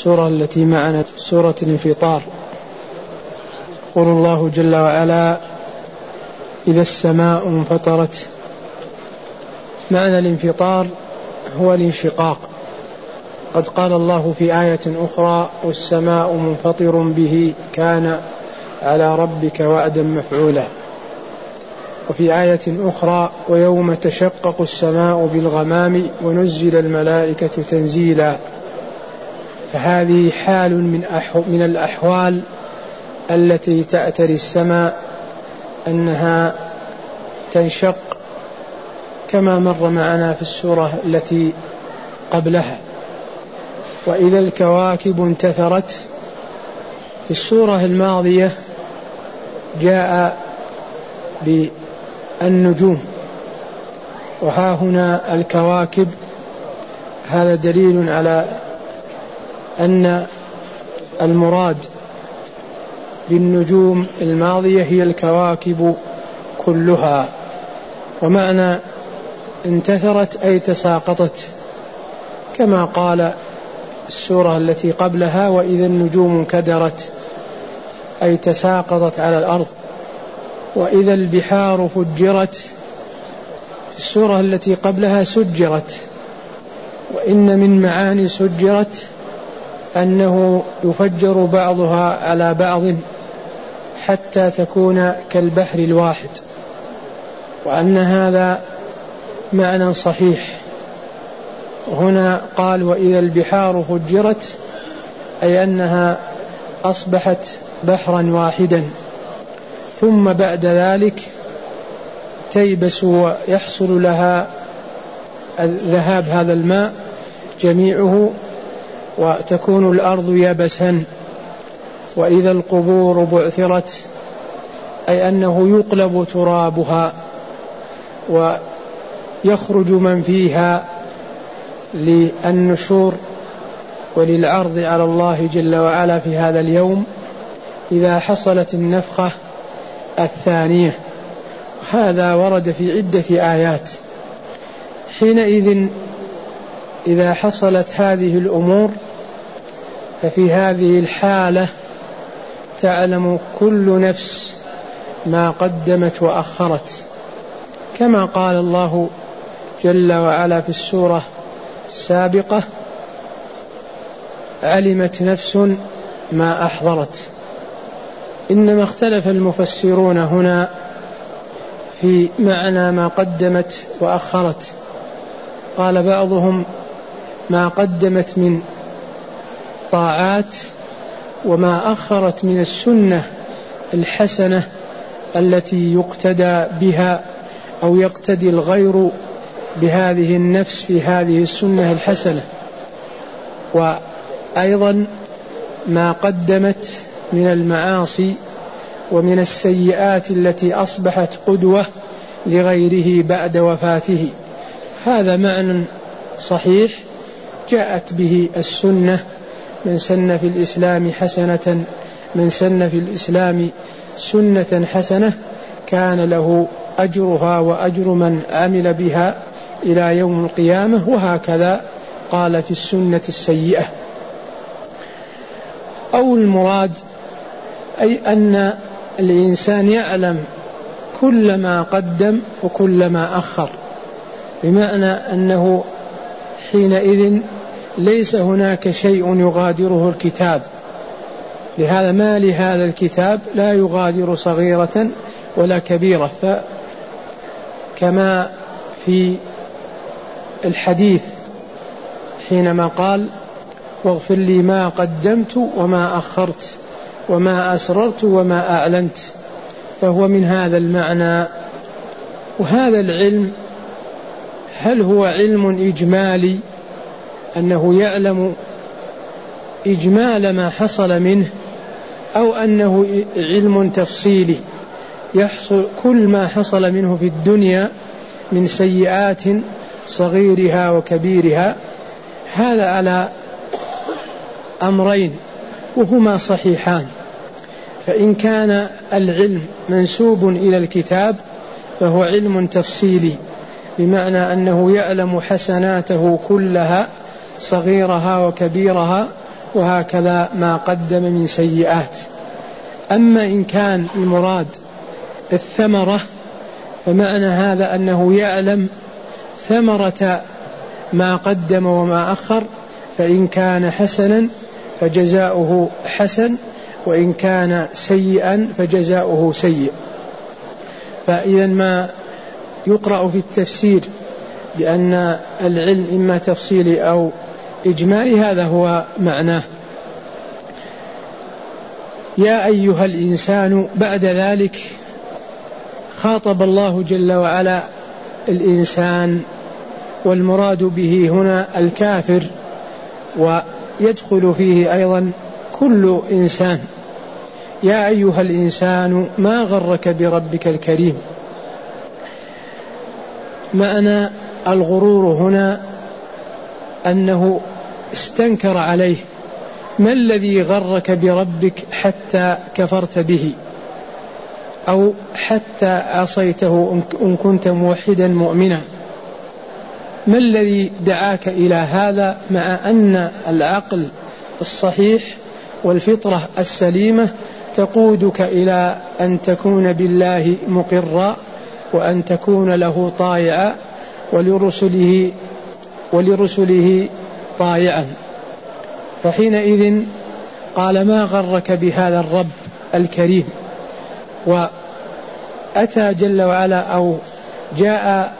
السورة التي معنا سورة الانفطار. يقول الله جل وعلا إذا السماء انفطرت معنى الانفطار هو الانشقاق. قد قال الله في آية أخرى والسماء منفطر به كان على ربك وعدا مفعولا وفي آية أخرى ويوم تشقق السماء بالغمام ونزل الملائكة تنزيلا فهذه حال من من الأحوال التي تأتري السماء أنها تنشق كما مر معنا في السورة التي قبلها. وإذا الكواكب انتثرت في السورة الماضية جاء بالنجوم. وها هنا الكواكب هذا دليل على أن المراد بالنجوم الماضية هي الكواكب كلها. ومعنى انتثرت أي تساقطت. كما قال السورة التي قبلها وإذا النجوم انكدرت أي تساقطت على الأرض. وإذا البحار فجرت في السورة التي قبلها سجرت. وإن من معاني سجرت أنه يفجر بعضها على بعض حتى تكون كالبحر الواحد وأن هذا معنى صحيح. هنا قال وإذا البحار فجرت أي أنها أصبحت بحرا واحدا. ثم بعد ذلك تيبس ويحصل لها ذهاب هذا الماء جميعه وتكون الأرض يبسا وإذا القبور بعثرت أي أنه يقلب ترابها ويخرج من فيها للنشور وللعرض على الله جل وعلا في هذا اليوم إذا حصلت النفخة الثانية. هذا ورد في عدة آيات. حينئذ إذا حصلت هذه الأمور ففي هذه الحالة تعلم كل نفس ما قدمت وأخرت. كما قال الله جل وعلا في السورة السابقة علمت نفس ما أحضرت. إنما اختلف المفسرون هنا في معنى ما قدمت وأخرت. قال بعضهم ما قدمت من طاعات وما أخرت من السنة الحسنة التي يقتدى بها أو يقتدي الغير بهذه النفس في هذه السنة الحسنة. وأيضا ما قدمت من المعاصي ومن السيئات التي أصبحت قدوة لغيره بعد وفاته. هذا معنى صحيح جاءت به السنة من سن في الإسلام حسنة من سن في الإسلام سنة حسنة كان له أجرها وأجر من عمل بها إلى يوم القيامة وهكذا قال في السنة السيئة. أو المراد أي أن الإنسان يعلم كل ما قدم وكل ما أخر بمعنى أنه حينئذ ليس هناك شيء يغادره الكتاب. لهذا ما لهذا الكتاب لا يغادر صغيرة ولا كبيرة. فكما في الحديث حينما قال واغفر لي ما قدمت وما أخرت وما أسررت وما أعلنت. فهو من هذا المعنى. وهذا العلم هل هو علم إجمالي أنه يعلم إجمال ما حصل منه أو أنه علم تفصيلي يحصل كل ما حصل منه في الدنيا من سيئات صغيرها وكبيرها هذا على أمرين وهما صحيحان. فإن كان العلم منسوب إلى الكتاب فهو علم تفصيلي بمعنى أنه يعلم حسناته كلها صغيرها وكبيرها وهكذا ما قدم من سيئات. أما إن كان المراد الثمرة فمعنى هذا أنه يعلم ثمرة ما قدم وما أخر فإن كان حسنا فجزاؤه حسن وإن كان سيئا فجزاؤه سيء. فإذا ما يقرأ في التفسير بأن العلم إما تفصيلي أو إجمالي هذا هو معناه يا أيها الإنسان بعد ذلك خاطب الله جل وعلا الإنسان والمراد به هنا الكافر ويدخل فيه أيضا كل إنسان. يا أيها الإنسان ما غرك بربك الكريم؟ معنى الغرور هنا أنه استنكر عليه ما الذي غرك بربك حتى كفرت به؟ أو حتى عصيته إن كنت موحدا مؤمنا. ما الذي دعاك إلى هذا مع أن العقل الصحيح والفطرة السليمة تقودك إلى أن تكون بالله مقرا وأن تكون له طائعا ولرسله ولرسله طائعا فحينئذ قال ما غرك بهذا الرب الكريم؟ وأتى جل وعلا أو جاء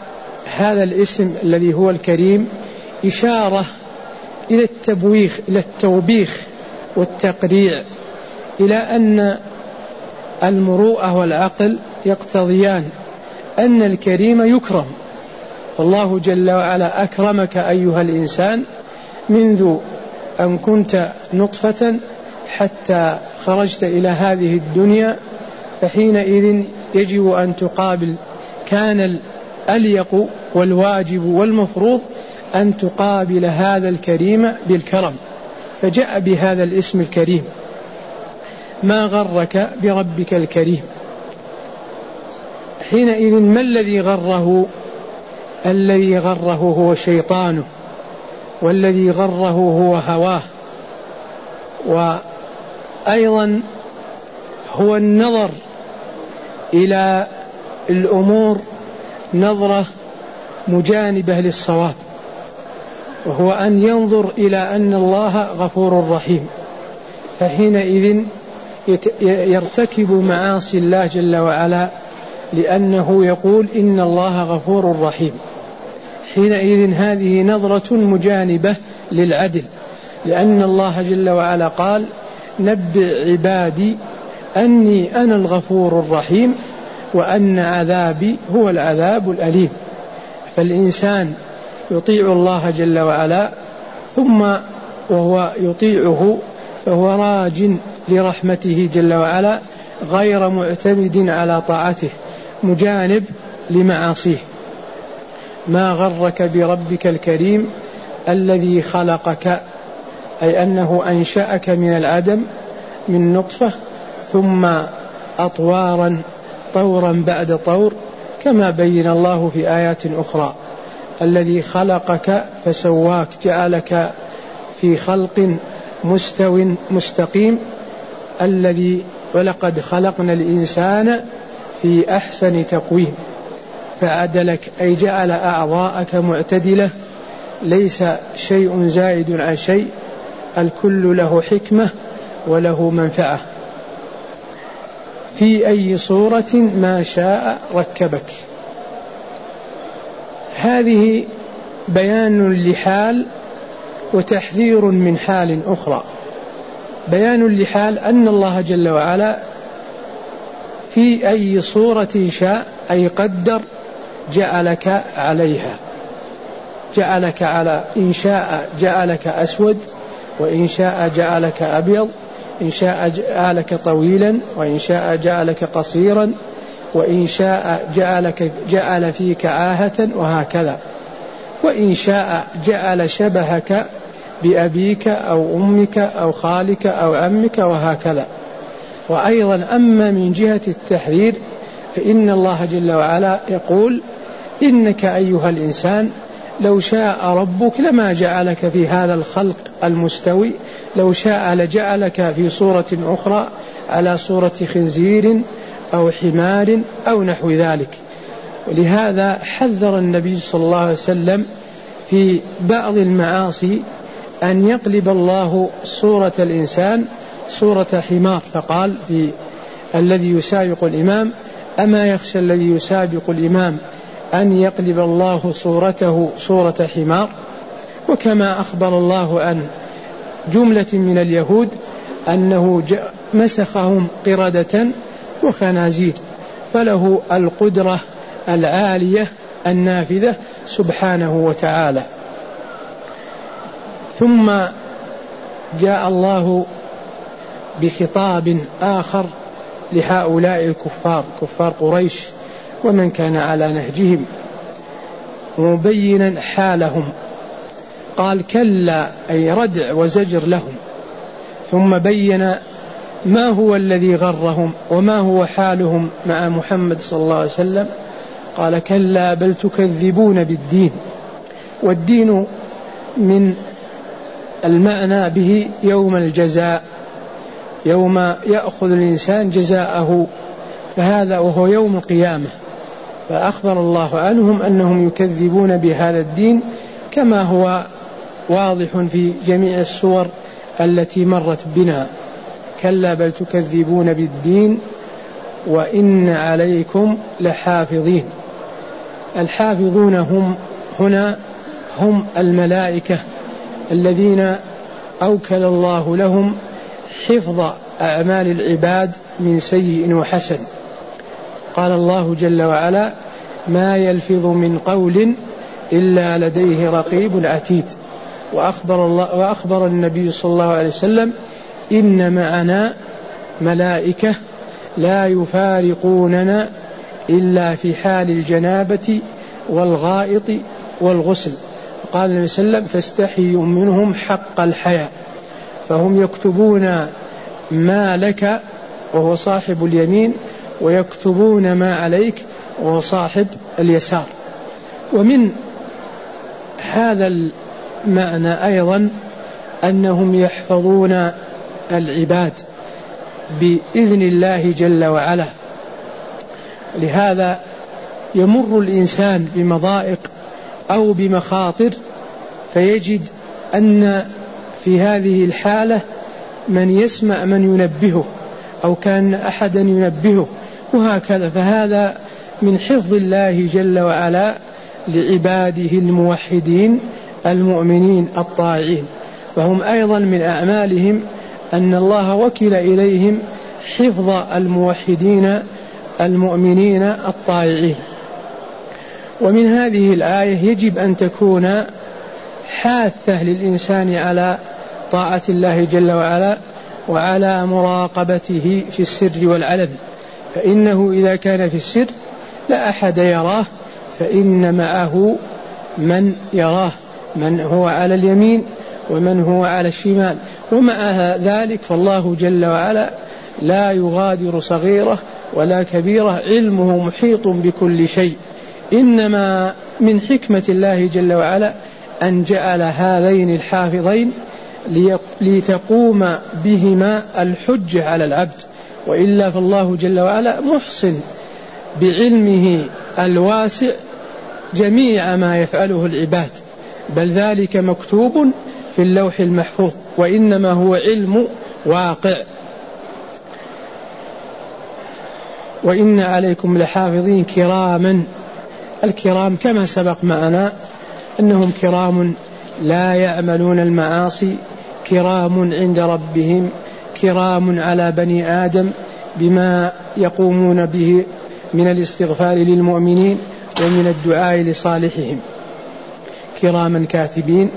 هذا الاسم الذي هو الكريم إشارة إلى التبويخ إلى التوبيخ والتقريع إلى أن المروءة والعقل يقتضيان أن الكريم يكرم. والله جل وعلا أكرمك أيها الإنسان منذ أن كنت نطفة حتى خرجت إلى هذه الدنيا فحينئذ يجب أن تقابل كان الأليق والواجب والمفروض أن تقابل هذا الكريم بالكرم فجاء بهذا الاسم الكريم. ما غرك بربك الكريم؟ حينئذ ما الذي غره؟ الذي غره هو شيطانه. والذي غره هو هواه. وأيضا هو النظر إلى الأمور نظرة مجانبة للصواب وهو أن ينظر إلى أن الله غفور رحيم. فحينئذ يرتكب معاصي الله جل وعلا لأنه يقول إن الله غفور رحيم. حينئذ هذه نظرة مجانبة للعدل لأن الله جل وعلا قال نبئ عبادي أني أنا الغفور الرحيم وأن عذابي هو العذاب الأليم. فالإنسان يطيع الله جل وعلا ثم وهو يطيعه فهو راج لرحمته جل وعلا غير معتمد على طاعته مجانب لمعاصيه. ما غرك بربك الكريم الذي خلقك أي أنه أنشأك من العدم من نطفة ثم أطوارا طورا بعد طور كما بين الله في آيات أخرى. الذي خلقك فسواك جعلك في خلق مستو مستقيم. الذي ولقد خلقنا الإنسان في أحسن تقويم. فعدلك أي جعل أعضاءك معتدلة ليس شيء زائد عن شيء الكل له حكمة وله منفعة. في أي صورة ما شاء ركبك. هذه بيان لحال وتحذير من حال أخرى. بيان لحال أن الله جل وعلا في أي صورة شاء أي قدر جعلك عليها. جعلك على إن شاء جعلك أسود وإن شاء جعلك أبيض إن شاء جعلك طويلا وإن شاء جعلك قصيرا وإن شاء جعلك جعل فيك عاهة وهكذا. وإن شاء جعل شبهك بأبيك أو أمك أو خالك أو عمك وهكذا. وأيضا أما من جهة التحذير فإن الله جل وعلا يقول إنك أيها الإنسان لو شاء ربك لما جعلك في هذا الخلق المستوي لو شاء لجعلك في صورة أخرى على صورة خنزير أو حمار أو نحو ذلك. ولهذا حذر النبي صلى الله عليه وسلم في بعض المعاصي أن يقلب الله صورة الإنسان صورة حمار فقال في الذي يسابق الإمام أما يخشى الذي يسابق الإمام أن يقلب الله صورته صورة حمار. وكما أخبر الله عن جملة من اليهود أنه مسخهم قردة وخنازير فله القدرة العالية النافذة سبحانه وتعالى. ثم جاء الله بخطاب آخر لهؤلاء الكفار كفار قريش. ومن كان على نهجهم مبينا حالهم. قال كلا أي ردع وزجر لهم. ثم بين ما هو الذي غرهم وما هو حالهم مع محمد صلى الله عليه وسلم. قال كلا بل تكذبون بالدين. والدين من المعنى به يوم الجزاء يوم يأخذ الإنسان جزاءه. فهذا وهو يوم القيامة. فأخبر الله عنهم أنهم يكذبون بهذا الدين كما هو واضح في جميع السور التي مرت بنا. كلا بل تكذبون بالدين وإن عليكم لحافظين. الحافظون هم هنا هم الملائكة الذين أوكل الله لهم حفظ أعمال العباد من سيء وحسن. قال الله جل وعلا ما يلفظ من قول إلا لديه رقيب عتيد. وأخبر, الله وأخبر النبي صلى الله عليه وسلم إن معنا ملائكة لا يفارقوننا إلا في حال الجنابة والغائط والغسل. قال النبي صلى الله عليه وسلم فاستحيوا منهم حق الحياء فهم يكتبون ما لك وهو صاحب اليمين ويكتبون ما عليك وهو صاحب اليسار. ومن هذا المعنى أيضا أنهم يحفظون العباد بإذن الله جل وعلا. لهذا يمر الإنسان بمضائق أو بمخاطر فيجد أن في هذه الحالة من يسمع من ينبهه أو كان احدا ينبهه. وهكذا. فهذا من حفظ الله جل وعلا لعباده الموحدين المؤمنين الطائعين فهم أيضا من أعمالهم أن الله وكل إليهم حفظ الموحدين المؤمنين الطائعين ومن هذه الآية يجب أن تكون حاثة للإنسان على طاعة الله جل وعلا وعلى مراقبته في السر والعلن. فإنه إذا كان في السر لا أحد يراه فإن معه من يراه من هو على اليمين ومن هو على الشمال. ومع ذلك فالله جل وعلا لا يغادر صغيرة ولا كبيرة علمه محيط بكل شيء. إنما من حكمة الله جل وعلا أن جعل هذين الحافظين لتقوم بهما الحجة على العبد. وإلا فالله جل وعلا محصن بعلمه الواسع جميع ما يفعله العباد. بل ذلك مكتوب في اللوح المحفوظ وإنما هو علم واقع. وإن عليكم لحافظين كراما. الكرام كما سبق معنا أنهم كرام لا يعملون المعاصي كرام عند ربهم. كرام على بني آدم بما يقومون به من الاستغفار للمؤمنين ومن الدعاء لصالحهم. كراما كاتبين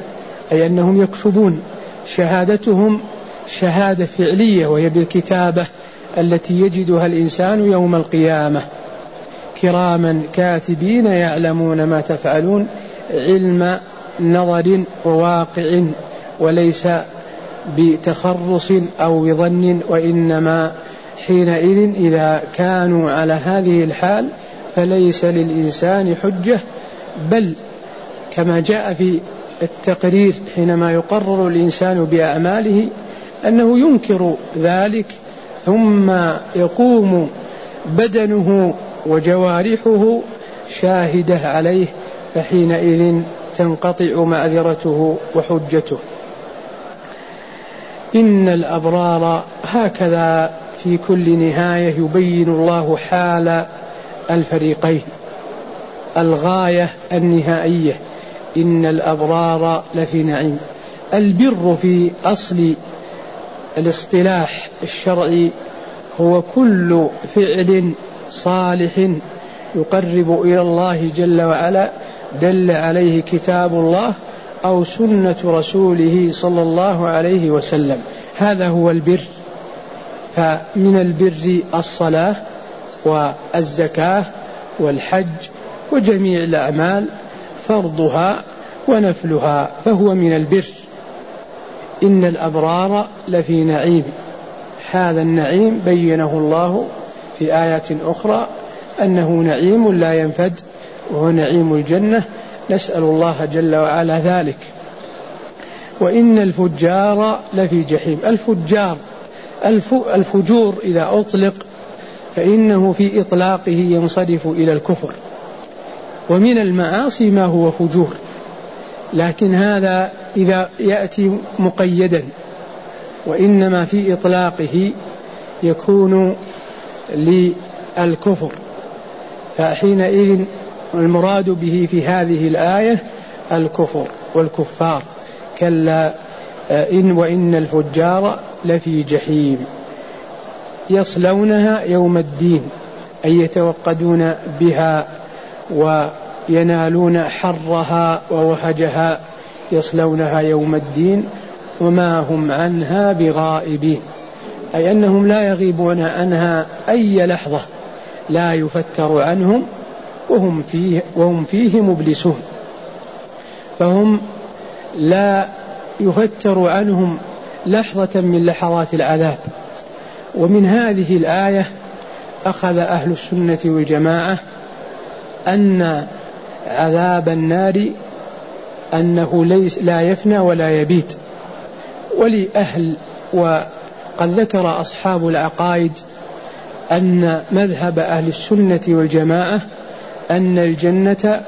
أي أنهم يكتبون شهادتهم شهادة فعلية وهي بالكتابة التي يجدها الإنسان يوم القيامة. كراما كاتبين يعلمون ما تفعلون علم نظر وواقع وليس بتخرص أو بظن وإنما حينئذ إذا كانوا على هذه الحال فليس للإنسان حجة بل كما جاء في التقرير حينما يقرر الإنسان بأعماله أنه ينكر ذلك ثم يقوم بدنه وجوارحه شاهدة عليه فحينئذ تنقطع معذرته وحجته. إن الأبرار هكذا في كل نهاية يبين الله حال الفريقين. الغاية النهائية. إن الأبرار لفي نعيم. البر في أصل الاصطلاح الشرعي هو كل فعل صالح يقرب إلى الله جل وعلا. دل عليه كتاب الله أو سنة رسوله صلى الله عليه وسلم. هذا هو البر. فمن البر الصلاة والزكاة والحج وجميع الأعمال فرضها ونفلها فهو من البر. إن الأبرار لفي نعيم. هذا النعيم بينه الله في ايات أخرى أنه نعيم لا ينفد وهو نعيم الجنة نسأل الله جل وعلا ذلك. وإن الفجار لفي جحيم. الفجار الفجور إذا أطلق فإنه في إطلاقه ينصرف إلى الكفر. ومن المعاصي ما هو فجور. لكن هذا إذا يأتي مقيدا. وإنما في إطلاقه يكون للكفر. فحينئذ المراد به في هذه الآية الكفر والكفار. كلا آه، إن وإن الفجار لفي جحيم. يصلونها يوم الدين أي يتوقدون بها وينالون حرها ووهجها. يصلونها يوم الدين وما هم عنها بغائبين. أي أنهم لا يغيبون عنها أي لحظة لا يفتر عنهم وهم فيه وهم فيه مبلسون. فهم لا يفتر عنهم لحظة من لحظات العذاب. ومن هذه الآية أخذ أهل السنة والجماعة أن عذاب النار أنه ليس لا يفنى ولا يبيد ولأهل وقد ذكر أصحاب العقائد أن مذهب أهل السنة والجماعة أن الجنة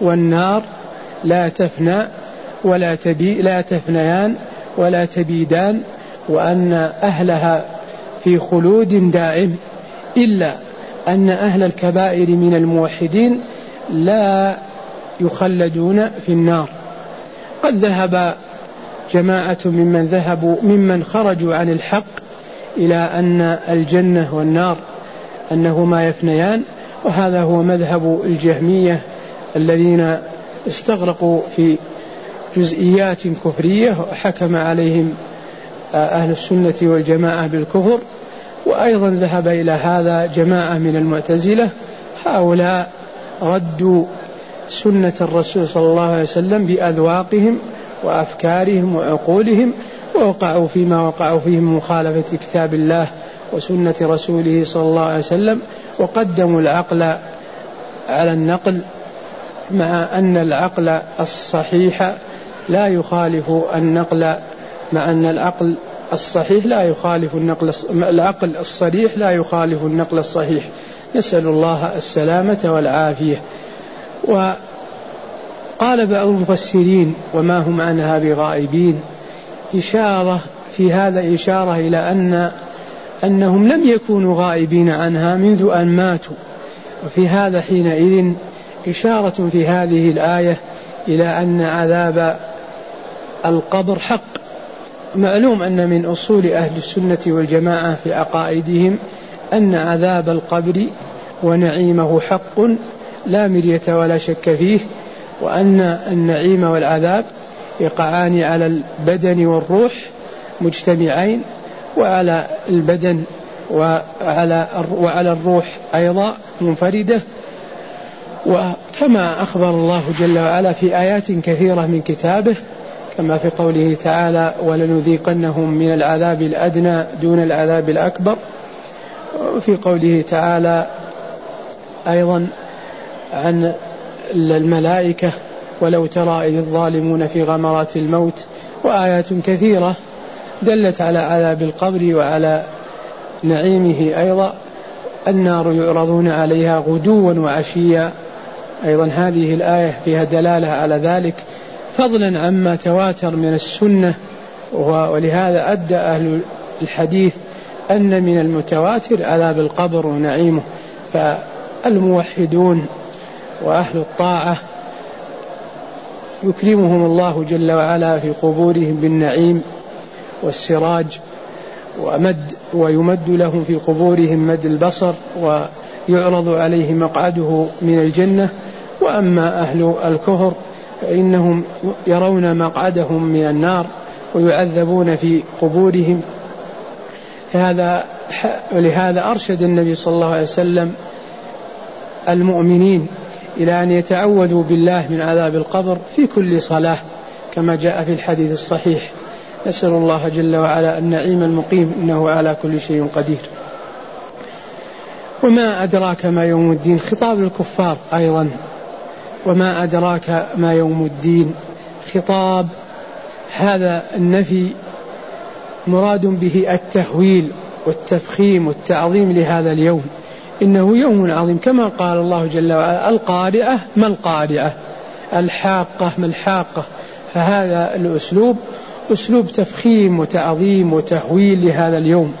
والنار لا تفنى ولا تبي لا تفنيان ولا تبيدان وأن أهلها في خلود دائم إلا أن أهل الكبائر من الموحدين لا يخلدون في النار. قد ذهب جماعة ممن ذهبوا ممن خرجوا عن الحق إلى أن الجنة والنار أنهما يفنيان وهذا هو مذهب الجهمية الذين استغرقوا في جزئيات كفرية وحكم عليهم أهل السنة والجماعة بالكفر. وأيضا ذهب إلى هذا جماعة من المعتزلة هؤلاء ردوا سنة الرسول صلى الله عليه وسلم بأذواقهم وأفكارهم وعقولهم ووقعوا فيما وقعوا فيه من مخالفة كتاب الله وسنة رسوله صلى الله عليه وسلم. وقدموا العقل على النقل مع أن العقل الصحيح لا يخالف النقل مع أن العقل الصحيح لا يخالف النقل العقل الصريح لا يخالف النقل الصحيح. نسأل الله السلامة والعافية. وقال بعض المفسرين وما هم عنها بغائبين؟ إشارة في هذا إشارة إلى أن أنهم لم يكونوا غائبين عنها منذ أن ماتوا. وفي هذا حينئذ إشارة في هذه الآية إلى أن عذاب القبر حق. معلوم أن من أصول أهل السنة والجماعة في عقائدهم أن عذاب القبر ونعيمه حق لا مرية ولا شك فيه وأن النعيم والعذاب يقعان على البدن والروح مجتمعين وعلى البدن وعلى وعلى الروح أيضا منفردة. وكما أخبر الله جل وعلا في آيات كثيرة من كتابه كما في قوله تعالى ولنذيقنهم من العذاب الأدنى دون العذاب الأكبر وفي قوله تعالى أيضا عن الملائكة ولو ترى إذ الظالمون في غمرات الموت وآيات كثيرة دلت على عذاب القبر وعلى نعيمه أيضا. النار يعرضون عليها غدوا وعشيا. أيضا هذه الآية فيها دلالة على ذلك. فضلا عما تواتر من السنة. ولهذا أدى أهل الحديث أن من المتواتر عذاب القبر ونعيمه. فالموحدون وأهل الطاعة يكرمهم الله جل وعلا في قبورهم بالنعيم. والسراج ومد ويمد لهم في قبورهم مد البصر ويعرض عليه مقعده من الجنة. وأما أهل الكفر فإنهم يرون مقعدهم من النار ويعذبون في قبورهم. هذا ولهذا أرشد النبي صلى الله عليه وسلم المؤمنين إلى أن يتعوذوا بالله من عذاب القبر في كل صلاة كما جاء في الحديث الصحيح. نسأل الله جل وعلا النعيم المقيم إنه على كل شيء قدير. وما أدراك ما يوم الدين؟ خطاب الكفار أيضا. وما أدراك ما يوم الدين؟ خطاب هذا النفي مراد به التهويل والتفخيم والتعظيم لهذا اليوم. إنه يوم عظيم. كما قال الله جل وعلا القارئة ما القارئة؟ الحاقة ما الحاقة. فهذا الأسلوب أسلوب تفخيم وتعظيم وتهويل لهذا اليوم.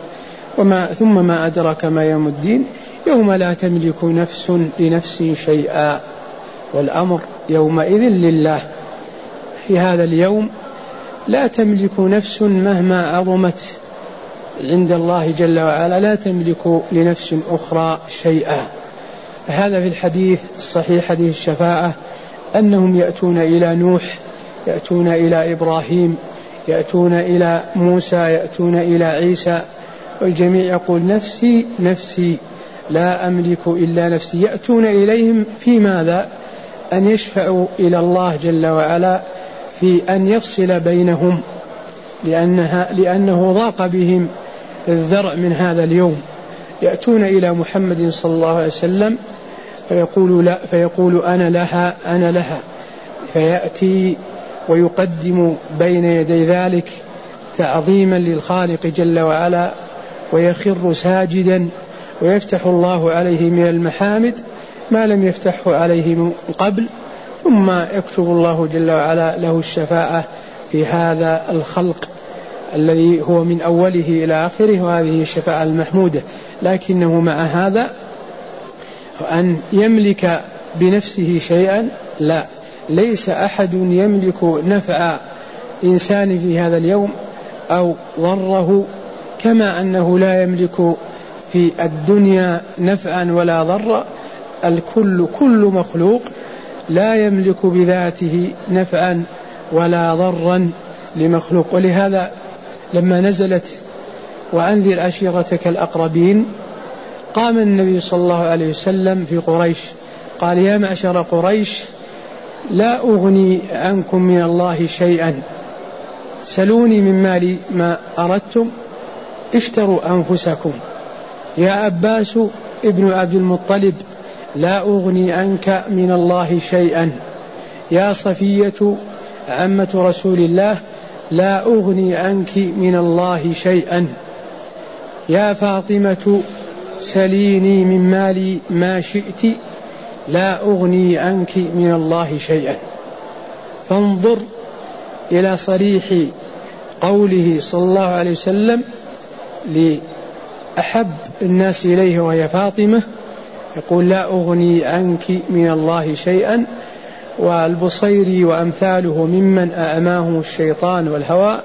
وما ثم ما أدرك ما يوم الدين؟ يوم لا تملك نفس لنفس شيئا. والأمر يومئذ لله. في هذا اليوم لا تملك نفس مهما عظمت. عند الله جل وعلا لا تملك لنفس أخرى شيئا. فهذا في الحديث الصحيح حديث الشفاعة أنهم يأتون إلى نوح يأتون إلى إبراهيم يأتون إلى موسى يأتون إلى عيسى والجميع يقول نفسي نفسي لا أملك إلا نفسي. يأتون إليهم في ماذا؟ أن يشفعوا إلى الله جل وعلا في أن يفصل بينهم لأنها لأنه ضاق بهم الذرع من هذا اليوم. يأتون إلى محمد صلى الله عليه وسلم فيقول لا فيقول أنا لها أنا لها. فيأتي ويقدم بين يدي ذلك تعظيما للخالق جل وعلا ويخر ساجدا ويفتح الله عليه من المحامد ما لم يفتحه عليه من قبل ثم يكتب الله جل وعلا له الشفاعة في هذا الخلق الذي هو من أوله إلى آخره وهذه الشفاعة المحمودة. لكنه مع هذا أن يملك بنفسه شيئا لا. ليس أحد يملك نفع إنسان في هذا اليوم أو ضره كما أنه لا يملك في الدنيا نفعا ولا ضرا. الكل كل مخلوق لا يملك بذاته نفعا ولا ضرا لمخلوق. ولهذا لما نزلت وأنذر عشيرتك الأقربين قام النبي صلى الله عليه وسلم في قريش قال يا معشر قريش لا أغني عنكم من الله شيئا. سلوني من مالي ما أردتم اشتروا أنفسكم. يا عباس ابن عبد المطلب لا أغني عنك من الله شيئا. يا صفية عمة رسول الله لا أغني عنك من الله شيئا. يا فاطمة سليني من مالي ما شئت لا أغني عنك من الله شيئا. فانظر إلى صريح قوله صلى الله عليه وسلم لأحب الناس إليه وهي فاطمة يقول لا أغني عنك من الله شيئا والبصيري وأمثاله ممن أعماهم الشيطان والهوى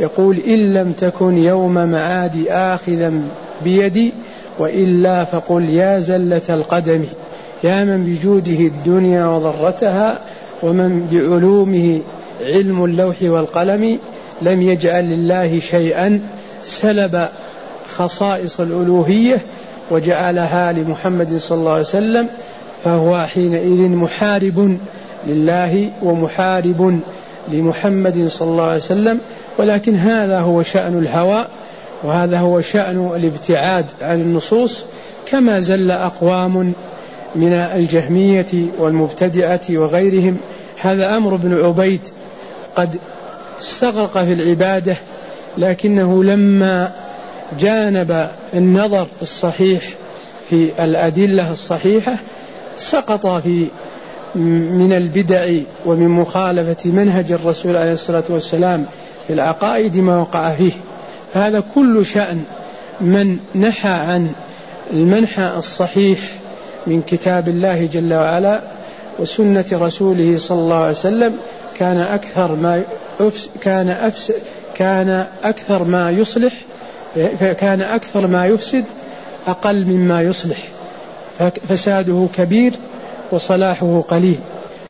يقول إن لم تكن يوم معادي آخذا بيدي وإلا فقل يا زلة القدم. يا من بجوده الدنيا وضرتها ومن بعلومه علم اللوح والقلم لم يجعل لله شيئا سلب خصائص الألوهية وجعلها لمحمد صلى الله عليه وسلم فهو حينئذ محارب لله ومحارب لمحمد صلى الله عليه وسلم. ولكن هذا هو شأن الهوى وهذا هو شأن الابتعاد عن النصوص كما زل أقوام من الجهمية والمبتدعة وغيرهم هذا أمر بن عبيد قد استغرق في العبادة لكنه لما جانب النظر الصحيح في الأدلة الصحيحة سقط في من البدع ومن مخالفة منهج الرسول عليه الصلاة والسلام في العقائد ما وقع فيه. فهذا كل شأن من نحى عن المنحى الصحيح من كتاب الله جل وعلا وسنة رسوله صلى الله عليه وسلم كان أكثر ما كان أفس كان أكثر ما يصلح كان أكثر ما يفسد أقل مما يصلح. فساده كبير وصلاحه قليل.